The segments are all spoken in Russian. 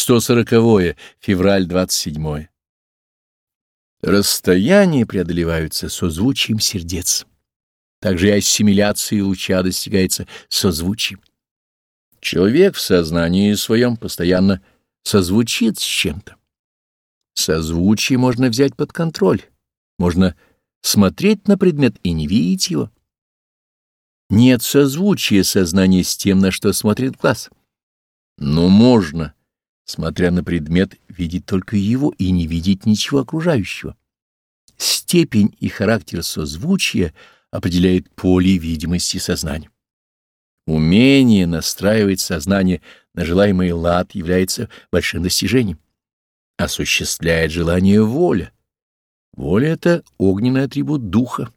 140 февраль 27 Расстояния преодолеваются созвучием сердец. Также и ассимиляция луча достигается созвучием. Человек в сознании своем постоянно созвучит с чем-то. Созвучие можно взять под контроль, можно смотреть на предмет и не видеть его. Нет созвучия сознания с тем, на что смотрит глаз. Но можно, смотря на предмет, видеть только его и не видеть ничего окружающего. Степень и характер созвучия определяет поле видимости сознания. Умение настраивать сознание на желаемый лад является большим достижением. Осуществляет желание воля. Воля — это огненный атрибут духа.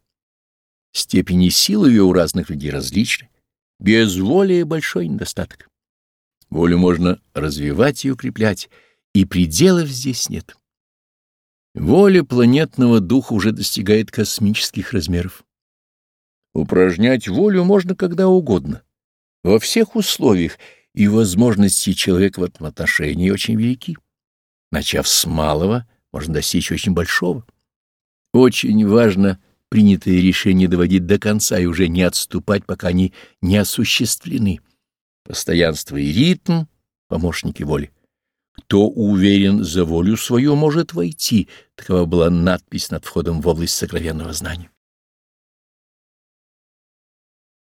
Степени силы ее у разных людей различны. Безволие — большой недостаток. Волю можно развивать и укреплять, и пределов здесь нет. Воля планетного духа уже достигает космических размеров. Упражнять волю можно когда угодно, во всех условиях, и возможности человека в этом отношении очень велики. Начав с малого, можно достичь очень большого. Очень важно принятые решения доводить до конца и уже не отступать, пока они не осуществлены. Постоянство и ритм — помощники воли. Кто уверен за волю свою, может войти. Такова была надпись над входом в область сокровенного знания.